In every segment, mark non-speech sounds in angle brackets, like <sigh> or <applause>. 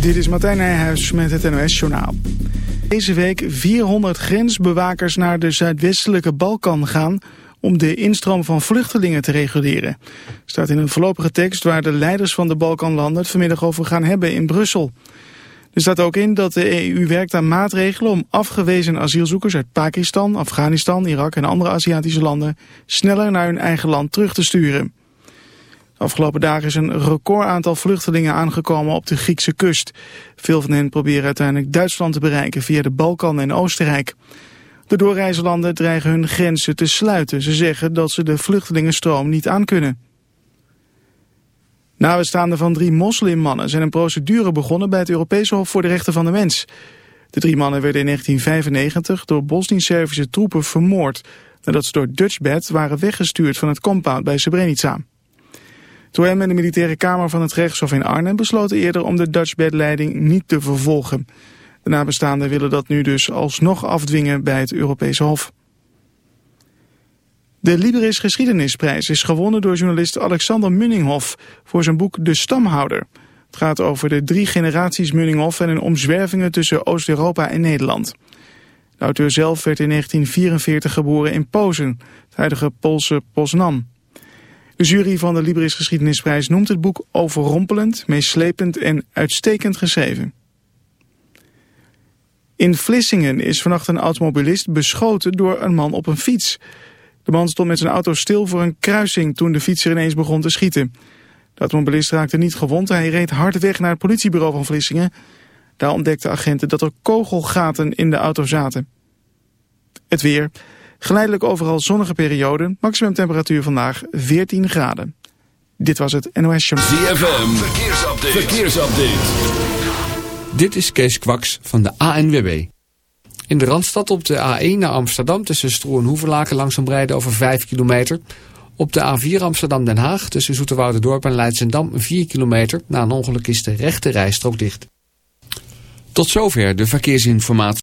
Dit is Martijn Nijhuis met het NOS-journaal. Deze week 400 grensbewakers naar de zuidwestelijke Balkan gaan... om de instroom van vluchtelingen te reguleren. staat in een voorlopige tekst waar de leiders van de Balkanlanden... het vanmiddag over gaan hebben in Brussel. Er staat ook in dat de EU werkt aan maatregelen... om afgewezen asielzoekers uit Pakistan, Afghanistan, Irak en andere Aziatische landen... sneller naar hun eigen land terug te sturen. Afgelopen dagen is een record aantal vluchtelingen aangekomen op de Griekse kust. Veel van hen proberen uiteindelijk Duitsland te bereiken via de Balkan en Oostenrijk. De doorreislanden dreigen hun grenzen te sluiten. Ze zeggen dat ze de vluchtelingenstroom niet aankunnen. Nabestaanden van drie moslimmannen zijn een procedure begonnen bij het Europese Hof voor de Rechten van de Mens. De drie mannen werden in 1995 door Bosnisch-Servische troepen vermoord... nadat ze door Dutchbed waren weggestuurd van het compound bij Srebrenica. OM en de militaire kamer van het rechtshof in Arnhem besloten eerder om de Dutchbed-leiding niet te vervolgen. De nabestaanden willen dat nu dus alsnog afdwingen bij het Europese Hof. De Liberis Geschiedenisprijs is gewonnen door journalist Alexander Munninghoff voor zijn boek De Stamhouder. Het gaat over de drie generaties Munninghoff en hun omzwervingen tussen Oost-Europa en Nederland. De auteur zelf werd in 1944 geboren in Pozen, het huidige Poolse Poznan. De jury van de Libris Geschiedenisprijs noemt het boek overrompelend, meeslepend en uitstekend geschreven. In Vlissingen is vannacht een automobilist beschoten door een man op een fiets. De man stond met zijn auto stil voor een kruising toen de fietser ineens begon te schieten. De automobilist raakte niet gewond, hij reed hard weg naar het politiebureau van Vlissingen. Daar ontdekten agenten dat er kogelgaten in de auto zaten. Het weer... Geleidelijk overal zonnige perioden. Maximum temperatuur vandaag 14 graden. Dit was het NOS Show. ZFM, verkeersupdate. verkeersupdate. Dit is Kees Kwaks van de ANWB. In de Randstad op de A1 naar Amsterdam tussen Stroe en Hoevenlaken langzaam rijden over 5 kilometer. Op de A4 Amsterdam-Den Haag tussen Zoeterwoude-dorp en Leidsendam 4 kilometer. Na een ongeluk is de rechte rijstrook dicht. Tot zover de verkeersinformatie.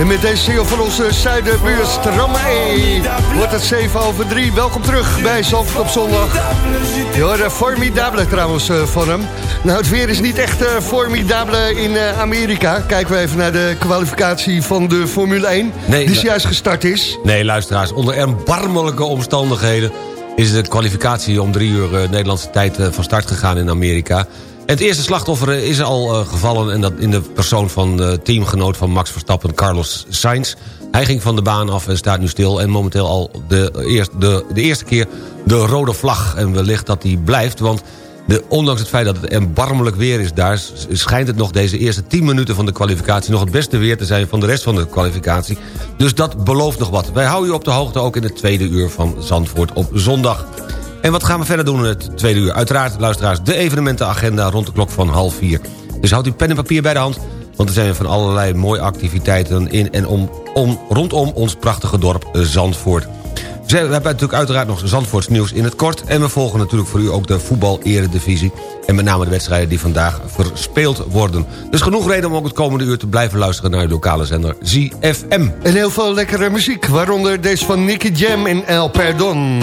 En met deze single van onze zuidenbuur Stromae wordt het 7 over 3. Welkom terug bij Zandvoort op zondag. Je hoorde formidable trouwens uh, van hem. Nou, het weer is niet echt uh, formidable in uh, Amerika. Kijken we even naar de kwalificatie van de Formule 1. Nee, die juist gestart is. Nee, luisteraars. Onder erbarmelijke omstandigheden is de kwalificatie om drie uur Nederlandse tijd van start gegaan in Amerika het eerste slachtoffer is al uh, gevallen... en dat in de persoon van teamgenoot van Max Verstappen, Carlos Sainz. Hij ging van de baan af en staat nu stil... en momenteel al de, eerste, de, de eerste keer de rode vlag. En wellicht dat die blijft, want de, ondanks het feit dat het erbarmelijk weer is daar... schijnt het nog deze eerste 10 minuten van de kwalificatie... nog het beste weer te zijn van de rest van de kwalificatie. Dus dat belooft nog wat. Wij houden u op de hoogte ook in het tweede uur van Zandvoort op zondag. En wat gaan we verder doen in het tweede uur? Uiteraard, luisteraars, de evenementenagenda rond de klok van half vier. Dus houd uw pen en papier bij de hand... want er zijn van allerlei mooie activiteiten in en om, om, rondom ons prachtige dorp Zandvoort. We hebben natuurlijk uiteraard nog Zandvoorts nieuws in het kort... en we volgen natuurlijk voor u ook de voetbal-eredivisie... en met name de wedstrijden die vandaag verspeeld worden. Dus genoeg reden om ook het komende uur te blijven luisteren... naar de lokale zender ZFM. En heel veel lekkere muziek, waaronder deze van Nicky Jam en El Perdon.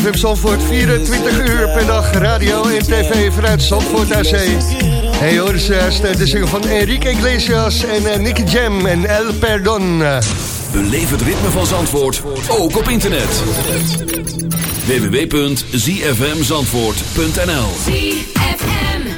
CFM Zandvoort, 24 uur per dag radio en tv vanuit Zandvoort AC. Hey hoor, dus, eh, de zingen van Enrique Iglesias en uh, Nicky Jam en El Perdon. Beleef het ritme van Zandvoort, ook op internet. www.zfmzandvoort.nl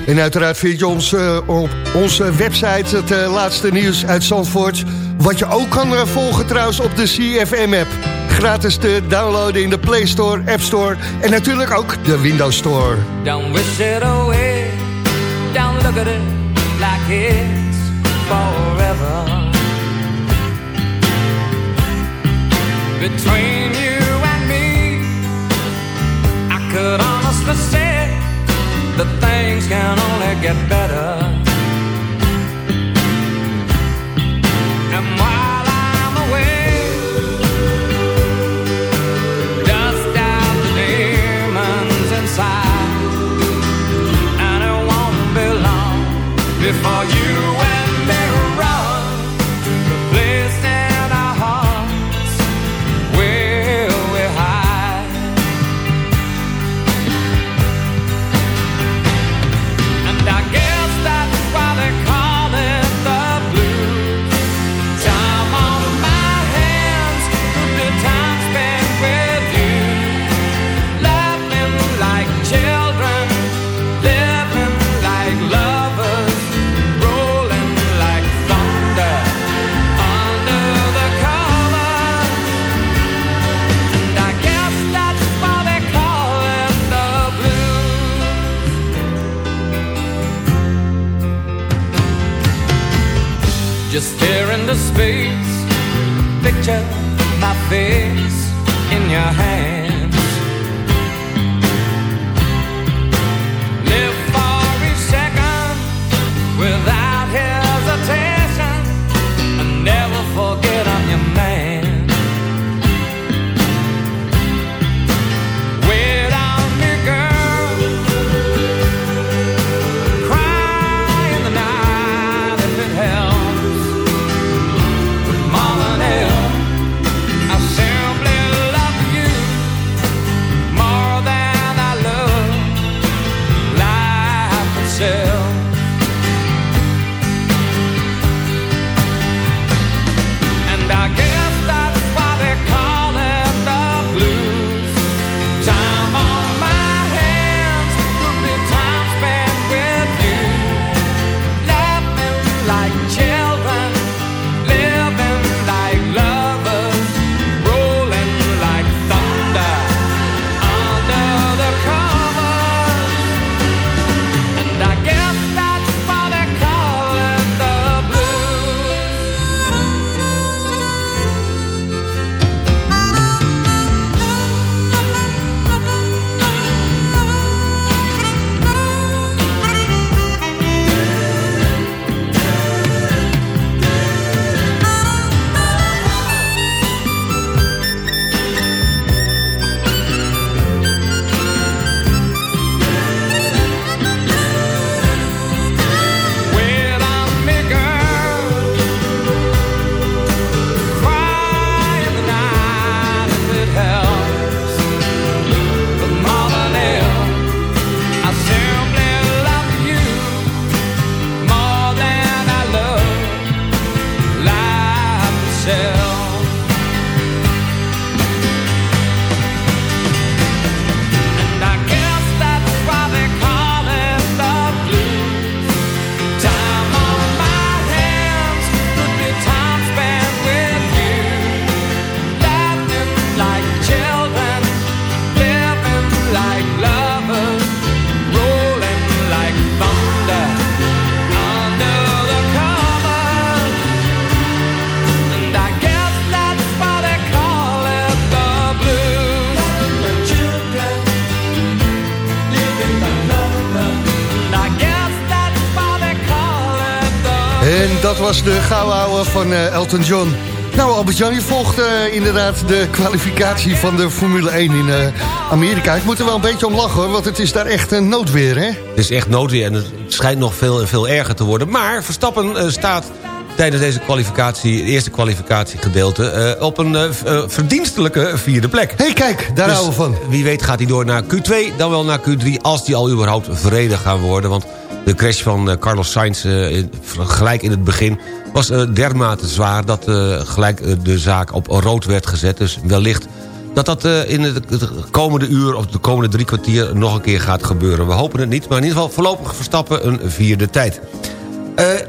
En uiteraard vind je ons, eh, op onze website het laatste nieuws uit Zandvoort... wat je ook kan volgen trouwens op de CFM-app gratis te downloaden in de Play Store, App Store en natuurlijk ook de Windows Store. Don't wish it away, don't look at it like it's forever. Between you and me, I could honestly say that things can only get better. Are you. Was de gouden van uh, Elton John. Nou, Albert-Jan, je volgt uh, inderdaad de kwalificatie van de Formule 1 in uh, Amerika. Ik moet er wel een beetje om lachen, hoor, want het is daar echt een noodweer, hè? Het is echt noodweer en het schijnt nog veel, veel erger te worden. Maar Verstappen staat tijdens deze kwalificatie, het eerste kwalificatiegedeelte... Op een verdienstelijke vierde plek. hey, kijk, daar dus, houden we van. Wie weet gaat hij door naar Q2, dan wel naar Q3... als die al überhaupt vrede gaan worden. Want de crash van Carlos Sainz gelijk in het begin... was dermate zwaar dat gelijk de zaak op rood werd gezet. Dus wellicht dat dat in het komende uur of de komende drie kwartier nog een keer gaat gebeuren. We hopen het niet, maar in ieder geval voorlopig Verstappen een vierde tijd.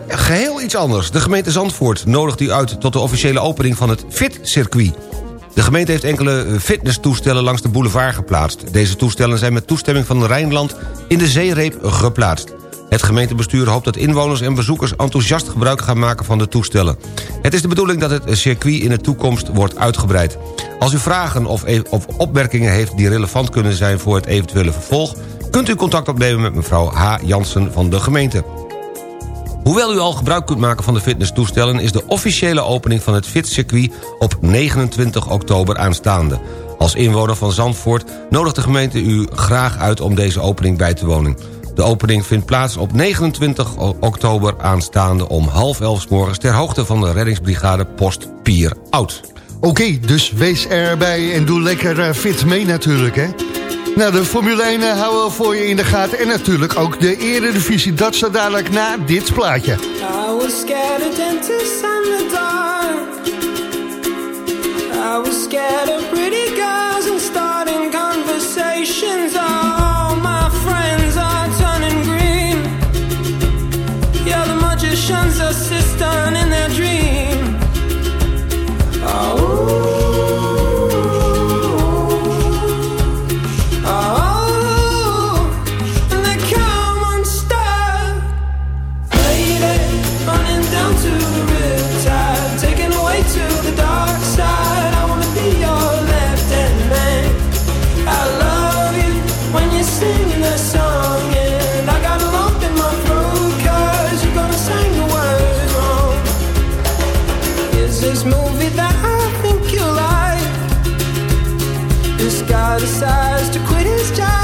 Geheel iets anders. De gemeente Zandvoort nodigt u uit tot de officiële opening van het FIT-circuit. De gemeente heeft enkele fitnesstoestellen langs de boulevard geplaatst. Deze toestellen zijn met toestemming van Rijnland in de zeereep geplaatst. Het gemeentebestuur hoopt dat inwoners en bezoekers enthousiast gebruik gaan maken van de toestellen. Het is de bedoeling dat het circuit in de toekomst wordt uitgebreid. Als u vragen of, e- of opmerkingen heeft die relevant kunnen zijn voor het eventuele vervolg... kunt u contact opnemen met mevrouw H. Jansen van de gemeente. Hoewel u al gebruik kunt maken van de fitnesstoestellen... is de officiële opening van het fitcircuit op 29 oktober aanstaande. Als inwoner van Zandvoort nodigt de gemeente u graag uit... om deze opening bij te wonen. De opening vindt plaats op 29 oktober aanstaande om half elf morgens... ter hoogte van de reddingsbrigade Post Pier Oud. Oké, dus wees erbij en doe lekker eh, fit mee natuurlijk, hè? Nou, de Formule 1 eh, houden we voor je in de gaten. En natuurlijk ook de eredivisie. Dat zo dadelijk na dit plaatje. I was scared of dentists in the dark. I was scared of pretty girls and starting conversations. Decides to quit his job.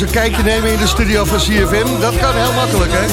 Een kijkje nemen in de studio van CFM? Dat kan heel makkelijk, hè?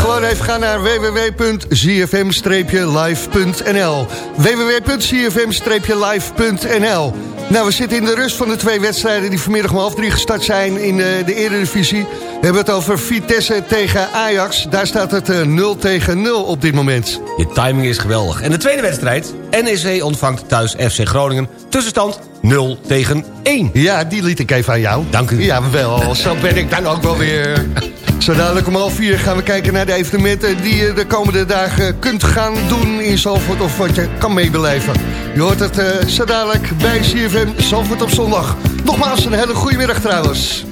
Gewoon even gaan naar www.cfm-live.nl www.cfm-live.nl Nou, we zitten in de rust van de twee wedstrijden... die vanmiddag om half drie gestart zijn in de, de Eredivisie. We hebben het over Vitesse tegen Ajax. Daar staat het 0 tegen 0 op dit moment. Je timing is geweldig. En de tweede wedstrijd, NEC ontvangt thuis FC Groningen. Tussenstand 0 tegen 1. Ja, die liet ik even aan jou. Dank u. Ja, wel. Zo ben ik dan ook wel weer. <laughs> Zo dadelijk om half vier gaan we kijken naar de evenementen... die je de komende dagen kunt gaan doen in Zalvoort... of wat je kan meebeleven. Je hoort het uh, zo dadelijk bij CFM Zalvoort op zondag. Nogmaals een hele goede middag trouwens.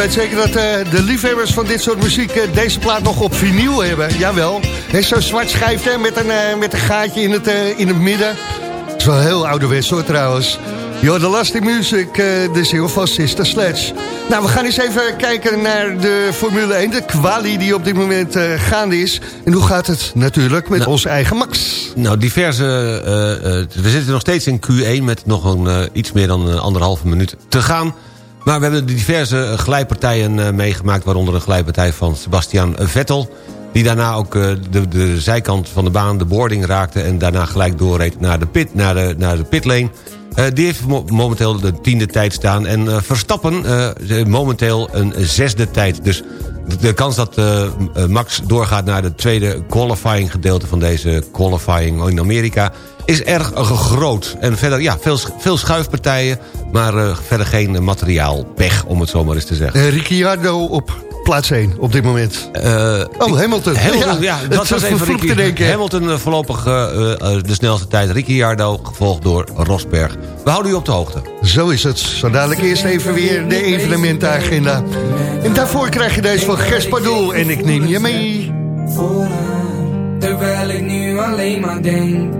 Weet zeker dat uh, de liefhebbers van dit soort muziek uh, deze plaat nog op vinyl hebben. Jawel. Zo'n zwart schijf hè, met, een, uh, met een gaatje in het, in het midden. Dat is wel heel ouderwets hoor trouwens. Yo, de Lasting Music, de single van Sister Sledge. Nou, we gaan eens even kijken naar de Formule 1, de quali die op dit moment gaande is. En hoe gaat het natuurlijk met nou, onze eigen Max? Nou, diverse... We zitten nog steeds in Q1 met nog een, iets meer dan anderhalve minuut te gaan. Maar we hebben diverse glijpartijen meegemaakt... waaronder een glijpartij van Sebastian Vettel... die daarna ook de, de zijkant van de baan, de boarding raakte... en daarna gelijk doorreed naar de, pit, naar de, naar de pitlane... Die heeft mo momenteel de tiende tijd staan. En Verstappen momenteel een zesde tijd. Dus de kans dat Max doorgaat naar de tweede qualifying gedeelte... van deze qualifying in Amerika is erg groot. En verder, ja, veel, veel schuifpartijen... maar verder geen materiaalpech, om het zo maar eens te zeggen. Ricciardo op plaats 1 op dit moment. Uh, oh, Hamilton. Hamilton ja, ja, dat was even Ricky. Denken. Hamilton uh, voorlopig uh, de snelste tijd. Ricciardo, gevolgd door Rosberg. We houden u op de hoogte. Zo is het. Zo dadelijk eerst even weer de evenementenagenda. En daarvoor krijg je deze van Gerspadoel. En ik neem je mee. Vooraan, terwijl ik nu alleen maar denk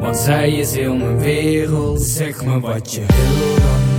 Want zij is heel mijn wereld. Zeg me wat je wil dan.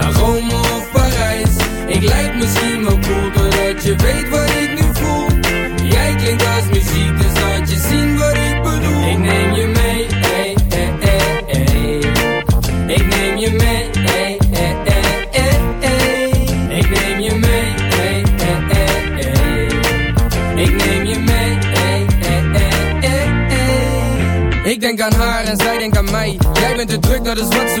naar Rome of Parijs. Ik lijk misschien wel cool, doordat je weet wat ik nu voel. Jij klinkt als muziek, dus laat je zien wat ik bedoel. Ik neem je mee, ey, ey, ey. Ik neem je mee. Ik neem je mee. Ik neem je mee. Ik denk aan haar en zij denkt aan mij. Jij bent te druk, dat is wat ze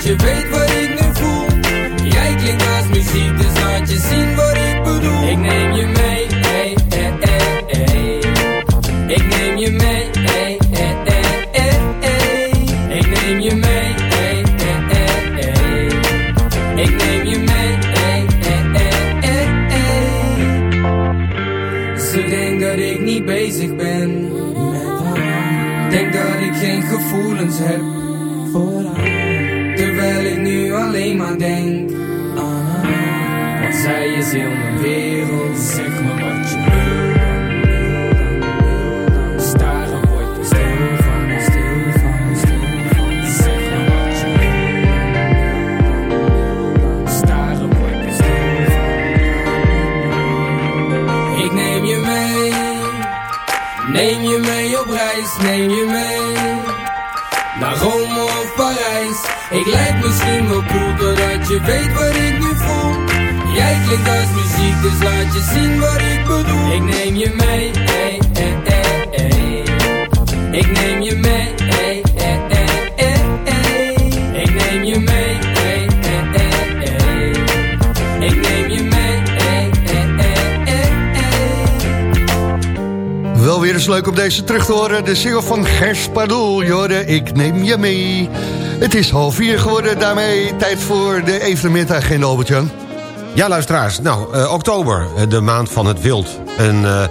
je weet wat ik nu voel. Jij klinkt als muziek, dus laat je zien wat ik bedoel. Ik neem je mee, ey, ey, ey, ey. Ik neem je mee, ey, ey, ey, ey. Ik neem je mee, ey, ey, ey, ey. Ik neem je mee, ey, ey. Ze denkt dat ik niet bezig ben. Denk dat ik geen gevoelens heb voor alleen maar denk haar. Want zij is heel mijn wereld. Zeg me wat je wil. Neem je mee op reis, neem je mee Misschien wel cool Doordat je weet wat ik nu voel Jij klinkt als muziek Dus laat je zien wat ik bedoel Ik neem je mee, ey, ey, ey, ey. Ik neem je mee, ey, ey, ey, ey, ey. Ik neem je mee, ey, ey, ey, ey. Ik neem je mee. Wel weer eens leuk om deze terug te horen. De single van Gers Pardoel, Jorde, ik neem je mee. Het is half vier geworden, daarmee tijd voor de evenementagenda, Albert-Jan. Ja, luisteraars. Nou, uh, oktober, uh, de maand van het wild. En uh,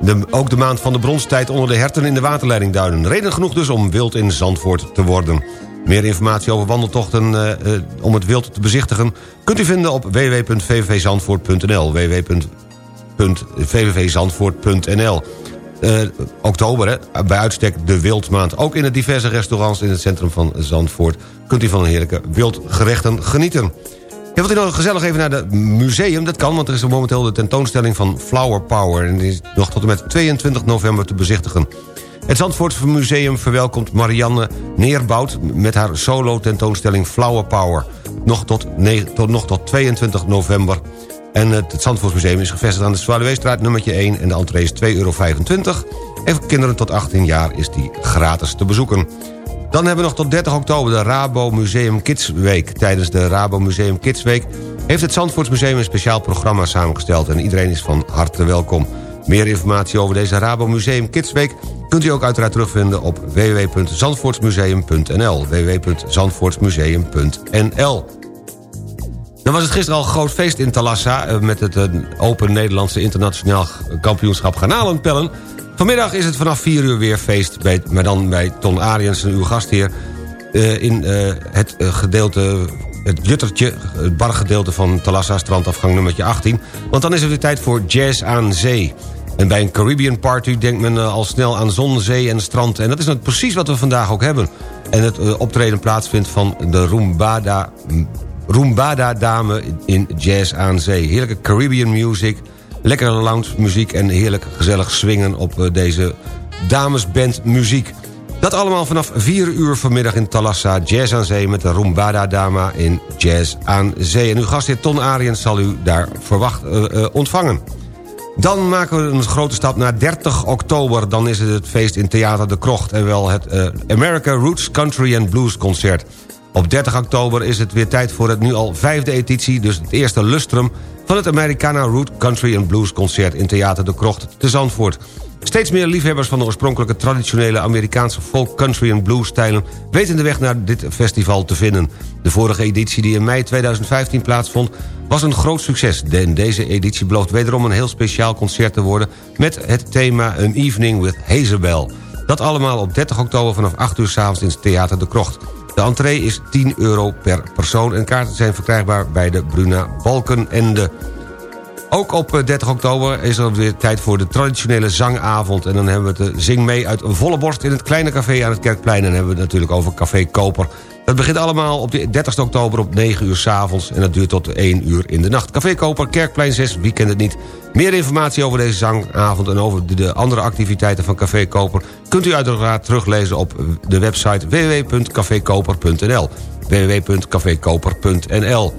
de, ook de maand van de bronstijd onder de herten in de waterleidingduinen. Reden genoeg dus om wild in Zandvoort te worden. Meer informatie over wandeltochten om het wild te bezichtigen... kunt u vinden op www.vvvzandvoort.nl www.vvvzandvoort.nl Oktober, hè, bij uitstek de wildmaand. Ook in de diverse restaurants in het centrum van Zandvoort... kunt u van een heerlijke wildgerechten genieten. wilt u nog gezellig even naar het museum? Dat kan, want er is momenteel de tentoonstelling van Flower Power... en die is nog tot en met 22 november te bezichtigen. Het Zandvoortse Museum verwelkomt Marianne Neerbout... met haar solo-tentoonstelling Flower Power. Nog tot, tot, nog tot 22 november. En het, Zandvoortsmuseum is gevestigd aan de Zwaluweestraat nummertje 1... en de entree is 2,25 euro. En voor kinderen tot 18 jaar is die gratis te bezoeken. Dan hebben we nog tot 30 oktober de Rabo Museum Kids Week. Tijdens de Rabo Museum Kids Week heeft het Zandvoortsmuseum een speciaal programma samengesteld... en iedereen is van harte welkom. Meer informatie over deze Rabo Museum Kids Week... kunt u ook uiteraard terugvinden op www.zandvoortsmuseum.nl www.zandvoortsmuseum.nl dan was het gisteren al een groot feest in Talassa... Eh, met het eh, Open Nederlandse Internationaal Kampioenschap Garnalenpellen. Vanmiddag is het vanaf 4 uur weer feest, bij, maar dan bij Ton Ariensen, uw gastheer... Uh, in het gedeelte, het juttertje, het bargedeelte van Talassa strandafgang nummertje 18. Want dan is het weer tijd voor jazz aan zee. En bij een Caribbean party denkt men al snel aan zon, zee en strand. En dat is nou precies wat we vandaag ook hebben. En het optreden plaatsvindt van de Rumbada Rumbada Dame in Jazz aan Zee. Heerlijke Caribbean music, lekkere lounge muziek... en heerlijk gezellig swingen op eh, deze damesband muziek. Dat allemaal vanaf 4 uur vanmiddag in Talassa Jazz aan Zee... met de Rumbada Dama in Jazz aan Zee. En uw gastheer Ton Ariens zal u daar verwacht, uh, uh, ontvangen. Dan maken we een grote stap naar 30 oktober. Dan is het het feest in Theater de Krocht... en wel het America Roots Country and Blues Concert. Op 30 oktober is het weer tijd voor het nu al vijfde editie... dus het eerste lustrum van het Americana Root Country and Blues Concert... in Theater de Krocht te Zandvoort. Steeds meer liefhebbers van de oorspronkelijke traditionele Amerikaanse folk, country en blues stijlen weten de weg naar dit festival te vinden. De vorige editie die in mei 2015 plaatsvond was een groot succes. En deze editie belooft wederom een heel speciaal concert te worden met het thema An Evening with Hazelbell. Dat allemaal op 30 oktober vanaf 8 uur s'avonds in het Theater de Krocht. De entree is 10 euro per persoon en kaarten zijn verkrijgbaar bij de Bruna Balkenende. Ook op 30 eh, oktober is er weer tijd voor de traditionele zangavond. En dan hebben we het Zing mee uit volle borst in het kleine café aan het Kerkplein. En dan hebben we het natuurlijk over Café Koper. Dat begint allemaal op de 30 oktober op 9 uur s'avonds... en dat duurt tot 1 uur in de nacht. Café Koper, Kerkplein 6, wie kent het niet? Meer informatie over deze zangavond en over de andere activiteiten van Café Koper... kunt u uiteraard teruglezen op de website www.cafekoper.nl www.cafekoper.nl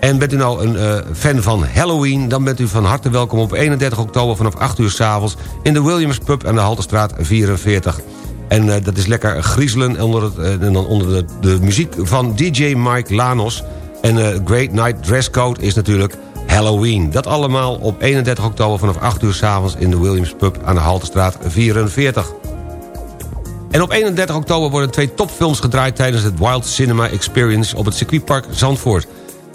en bent u nou een uh, fan van Halloween... dan bent u van harte welkom op 31 oktober vanaf 8 uur s'avonds... in de Williams Pub aan de Halterstraat 44. En uh, dat is lekker griezelen onder, het, uh, dan onder de, de, muziek van DJ Mike Lanos. En Great Night Dresscode is natuurlijk Halloween. Dat allemaal op 31 oktober vanaf 8 uur s'avonds... in de Williams Pub aan de Halterstraat 44. En op 31 oktober worden twee topfilms gedraaid... tijdens het Wild Cinema Experience op het circuitpark Zandvoort.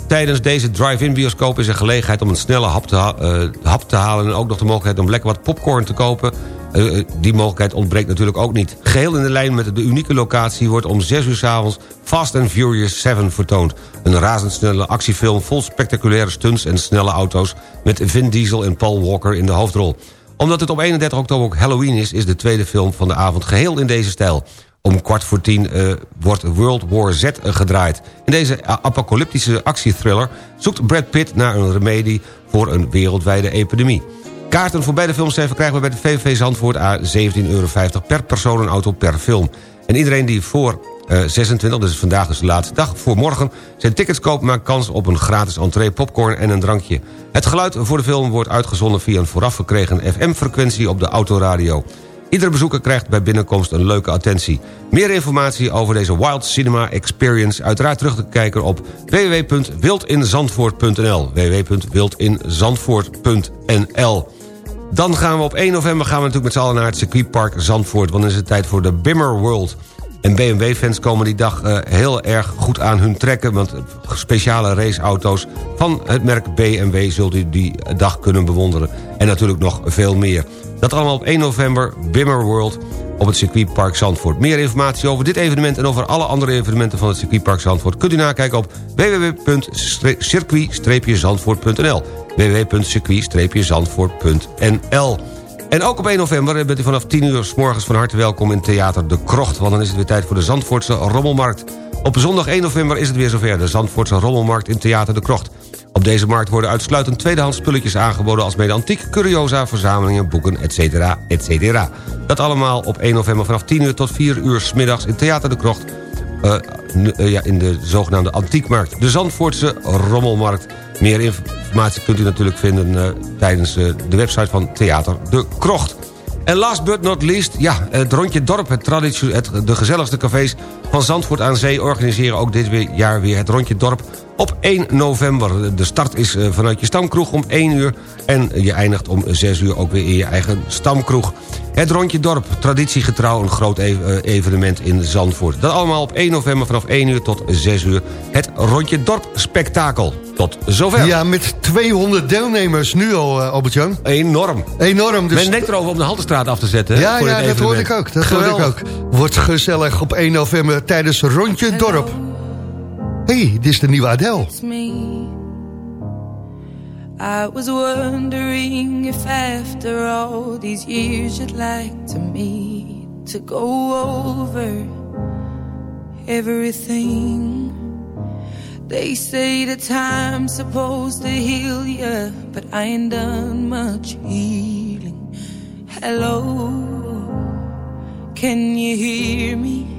Tijdens deze drive-in bioscoop is er gelegenheid om een snelle hap te, uh, hap te halen... en ook nog de mogelijkheid om lekker wat popcorn te kopen. Uh, die mogelijkheid ontbreekt natuurlijk ook niet. Geheel in de lijn met de unieke locatie wordt om 6 uur s avonds Fast and Furious 7 vertoond. Een razendsnelle actiefilm vol spectaculaire stunts en snelle auto's... met Vin Diesel en Paul Walker in de hoofdrol. Omdat het op 31 oktober ook Halloween is... is de tweede film van de avond geheel in deze stijl. Om kwart voor tien uh, wordt World War Z gedraaid. In deze apocalyptische actiethriller zoekt Brad Pitt naar een remedie voor een wereldwijde epidemie. Kaarten voor beide films zijn verkrijgbaar bij de VVV Zandvoort a 17,50 euro per persoon en auto per film. En iedereen die voor uh, 26, dus vandaag dus de laatste dag, voor morgen... zijn tickets koopt maakt kans op een gratis entree, popcorn en een drankje. Het geluid voor de film wordt uitgezonden via een vooraf gekregen FM-frequentie op de autoradio. Iedere bezoeker krijgt bij binnenkomst een leuke attentie. Meer informatie over deze Wild Cinema Experience... uiteraard terug te kijken op www.wildinzandvoort.nl www.wildinzandvoort.nl Dan gaan we op 1 november gaan we natuurlijk met z'n allen naar het circuitpark Zandvoort... want dan is het tijd voor de Bimmer World... En BMW-fans komen die dag uh, heel erg goed aan hun trekken... want speciale raceauto's van het merk BMW zult u die dag kunnen bewonderen. En natuurlijk nog veel meer. Dat allemaal op 1 november, Bimmer World op het circuitpark Zandvoort. Meer informatie over dit evenement en over alle andere evenementen van het circuitpark Zandvoort... kunt u nakijken op www.circuit-zandvoort.nl www.circuit-zandvoort.nl en ook op 1 november bent u vanaf 10 uur s morgens van harte welkom in Theater De Krocht... want dan is het weer tijd voor de Zandvoortse Rommelmarkt. Op zondag 1 november is het weer zover, de Zandvoortse Rommelmarkt in Theater de Krocht. Op deze markt worden uitsluitend tweedehands spulletjes aangeboden... als mede curiosa, verzamelingen, boeken, etc. etc. Dat allemaal op 1 november vanaf 10 uur tot 4 uur s middags in Theater de Krocht... Uh, uh, ja, in de zogenaamde Antiekmarkt. De Zandvoortse Rommelmarkt. Meer informatie kunt u natuurlijk vinden uh, tijdens de website van Theater de Krocht. En last but not least, ja, het Rondje Dorp, het het, de gezelligste cafés van Zandvoort aan Zee... organiseren ook dit jaar weer het Rondje Dorp op 1 november. De start is vanuit je stamkroeg om 1 uur... en je eindigt om 6 uur ook weer in je eigen stamkroeg. Het Rondje Dorp, traditiegetrouw een groot evenement in Zandvoort. Dat allemaal op 1 november vanaf 1 uur tot 6 uur. Het Rondje Dorp spektakel. Tot zover. Ja, met 200 deelnemers nu al, uh, Albert-Jan. Enorm. Enorm. Dus... Men denkt erover om de Haltestraat af te zetten. Ja, voor ja dat hoorde ik ook. Dat hoorde ik ook. Wordt gezellig op 1 november tijdens Rondje Dorp. Hey, dit is de nieuwe Adele. I was wondering if after all these years you'd like to meet to go over everything. They say the time's supposed to heal you, but I ain't done much healing. Hello, can you hear me?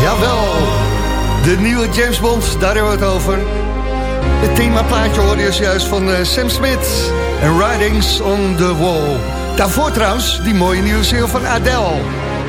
Jawel. De nieuwe James Bond, daar hebben we het over. Het themaplaatje hoorde je juist van eh, Sam Smith. En Writings on the Wall. Daarvoor trouwens, die mooie nieuwe single van Adele.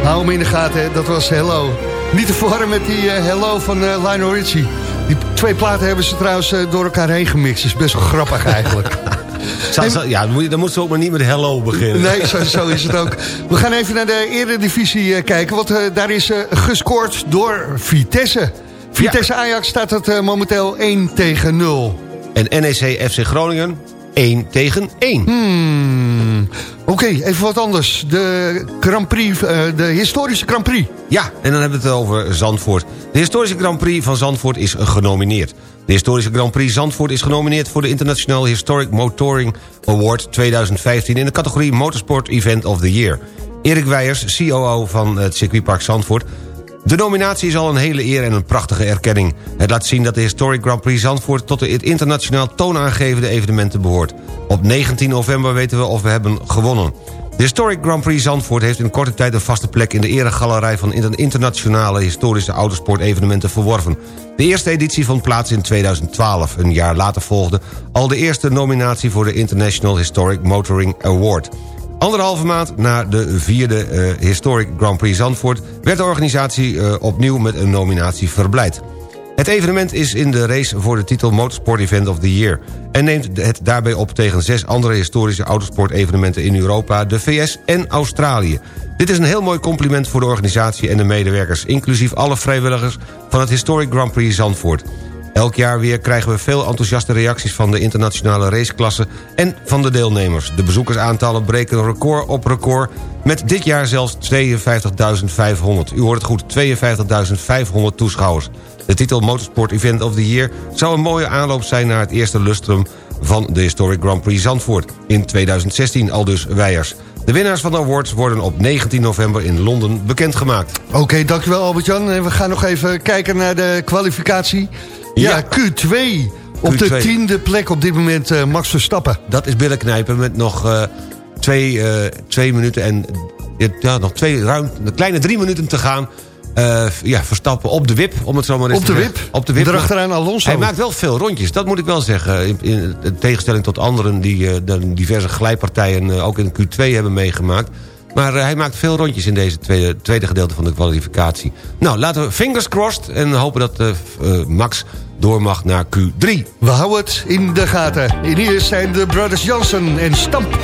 Hou hem in de gaten, dat was Hello. Niet te verwarren met die eh, Hello van uh, Lionel Richie. Die twee platen hebben ze trouwens eh, door elkaar heen gemixt. Is best wel grappig eigenlijk. <laughs> Zou- zou- ja, dan moet, je- dan moet ze ook maar niet met hello beginnen. Nee, zo, zo is het ook. We gaan even naar de eredivisie eh, kijken. Want eh, daar is eh, gescoord door Vitesse. Vitesse Ajax staat het momenteel 1 tegen 0. En NEC FC Groningen 1 tegen 1. Hmm. Oké, even wat anders. De Grand Prix, de historische Grand Prix. Ja, en dan hebben we het over Zandvoort. De historische Grand Prix van Zandvoort is genomineerd. De historische Grand Prix Zandvoort is genomineerd... voor de International Historic Motoring Award 2015... in de categorie Motorsport Event of the Year. Erik Weijers, COO van het circuitpark Zandvoort... De nominatie is al een hele eer en een prachtige erkenning. Het laat zien dat de Historic Grand Prix Zandvoort... tot het internationaal toonaangevende evenementen behoort. Op 19 november weten we of we hebben gewonnen. De Historic Grand Prix Zandvoort heeft in korte tijd een vaste plek... in de eregalerij van inter- internationale historische autosportevenementen verworven. De eerste editie vond plaats in 2012. Een jaar later volgde al de eerste nominatie... voor de International Historic Motoring Award. Anderhalve maand na de vierde eh, Historic Grand Prix Zandvoort... werd de organisatie eh, opnieuw met een nominatie verblijd. Het evenement is in de race voor de titel Motorsport Event of the Year... en neemt het daarbij op tegen zes andere historische autosportevenementen in Europa... de VS en Australië. Dit is een heel mooi compliment voor de organisatie en de medewerkers... inclusief alle vrijwilligers van het Historic Grand Prix Zandvoort. Elk jaar weer krijgen we veel enthousiaste reacties van de internationale raceklasse en van de deelnemers. De bezoekersaantallen breken record op record met dit jaar zelfs 52.500. U hoort het goed, 52.500 toeschouwers. De titel Motorsport Event of the Year zou een mooie aanloop zijn... naar het eerste lustrum van de Historic Grand Prix Zandvoort in 2016, al dus Weijers. De winnaars van de awards worden op 19 november in Londen bekendgemaakt. Oké, dankjewel Albert-Jan. En we gaan nog even kijken naar de kwalificatie. Ja, Ja. Q2. Op de Q2. tiende plek op dit moment eh, Max Verstappen. Dat is billen knijpen met nog eh, twee, eh, twee minuten en... Ja, nog twee, ruim, een kleine drie minuten te gaan. Eh, ja, Verstappen op de wip, om het zo maar eens Op de wip? Op de wip. Erachteraan Alonso. Hij maakt wel veel rondjes, dat moet ik wel zeggen. In, in, in tegenstelling tot anderen die eh, diverse glijpartijen... eh, ook in Q2 hebben meegemaakt. Maar hij maakt veel rondjes in deze tweede, tweede gedeelte van de kwalificatie. Nou, laten we fingers crossed en hopen dat Max door mag naar Q3. We houden het in de gaten. En hier zijn de Brothers Johnson en Stamp.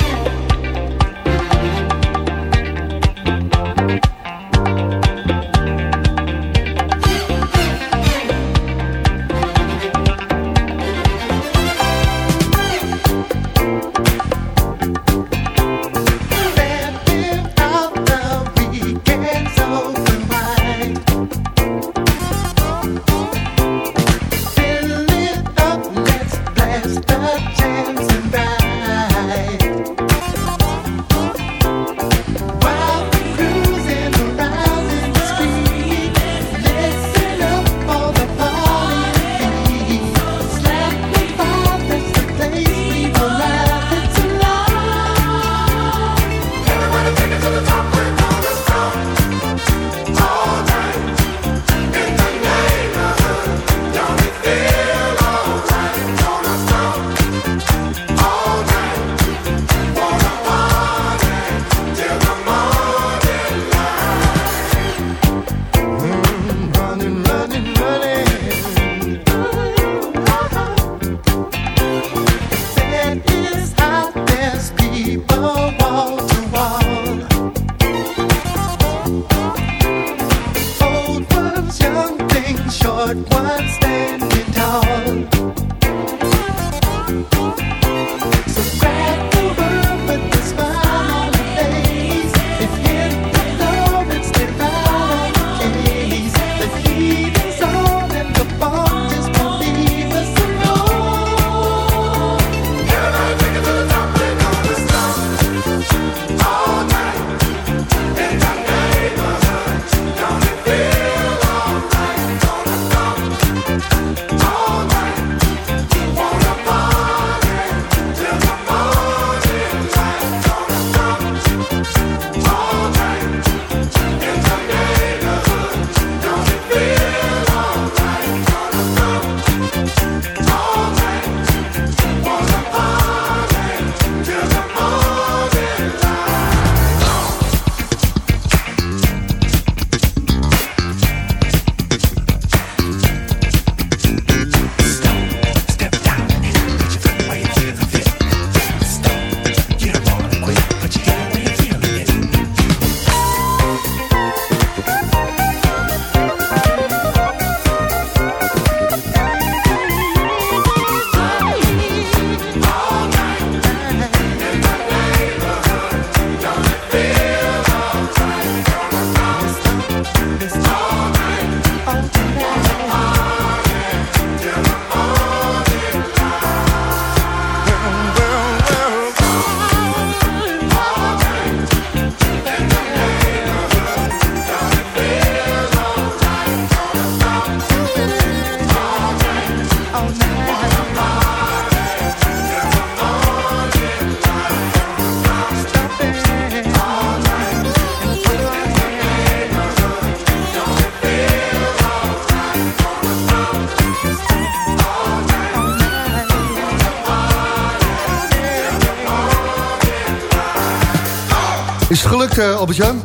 Gelukt, eh, Albert-Jan?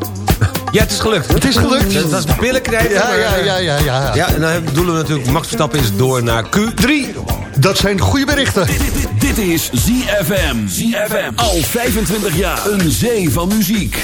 Ja, het is gelukt. Het is gelukt. Dat, dat is billen knijpen. Ja, maar, ja, eh, ja, ja, ja. Ja, en dan bedoelen we natuurlijk... Max Verstappen is door naar Q3. Dat zijn goede berichten. Dit is ZFM. ZFM. Al 25 jaar. Een zee van muziek.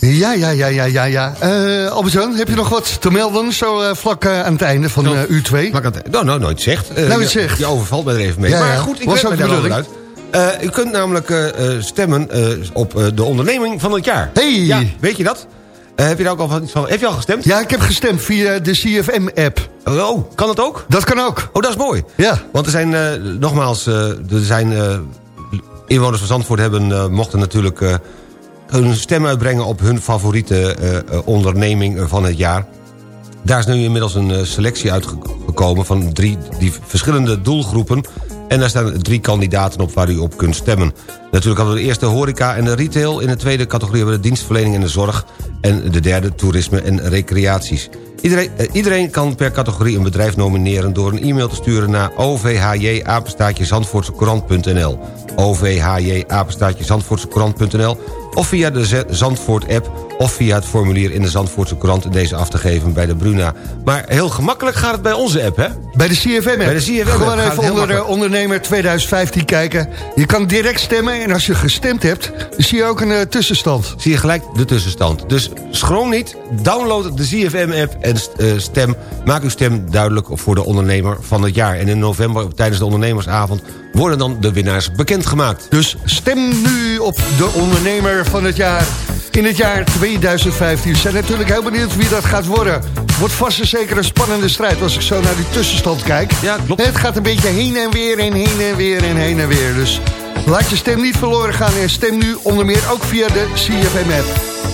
Ja, ja, ja, ja, ja, ja. Eh Albert-Jan, heb je nog wat te melden zo eh, vlak eh, aan het einde van uur 2? Nou, nou, nooit zegt. Eh, Nou, het je- zegt. Je overvalt mij er even mee. Ja, maar ja. goed, ik Was wel uit. bedoeling. Eh, u kunt namelijk stemmen eh, op de onderneming van het jaar. Hey! Ja, weet je dat? Eh, heb je daar ook al van, iets van? Heb je al gestemd? Ja, ik heb gestemd via de CFM-app. Oh, kan dat ook? Dat kan ook. Oh, dat is mooi. Ja. Want er zijn, eh, nogmaals, eh, er zijn inwoners van Zandvoort hebben, mochten natuurlijk hun stem uitbrengen op hun favoriete onderneming van het jaar. Daar is nu inmiddels een selectie uitgekomen van drie die verschillende doelgroepen. En daar staan drie kandidaten op waar u op kunt stemmen. Natuurlijk hadden we de eerste horeca en de retail. In de tweede categorie hebben we de dienstverlening en de zorg. En de derde toerisme en recreaties. Iedereen, eh, iedereen kan per categorie een bedrijf nomineren... door een e-mail te sturen naar ovhj-zandvoortsecourant.nl of via de Zandvoort-app... of via het formulier in de Zandvoortse krant... deze af te geven bij de Bruna. Maar heel gemakkelijk gaat het bij onze app, hè? Bij de CFM-app. Bij de Gewoon het even onder ondernemer 2015 kijken. Je kan direct stemmen en als je gestemd hebt... zie je ook een eh, tussenstand. Zie je gelijk de tussenstand. Dus schroom niet, download de CFM-app en eh, stem. Maak uw stem duidelijk voor de ondernemer van het jaar. En in november, tijdens de ondernemersavond... worden dan de winnaars bekendgemaakt. Dus stem nu op de ondernemer van het jaar in het jaar 2015. We zijn natuurlijk heel benieuwd wie dat gaat worden. Wordt vast en zeker een spannende strijd als ik zo naar die tussenstand kijk. Ja, klopt. Het gaat een beetje heen en weer en heen en weer en heen en weer. Dus laat je stem niet verloren gaan en stem nu onder meer ook via de CFM-app. I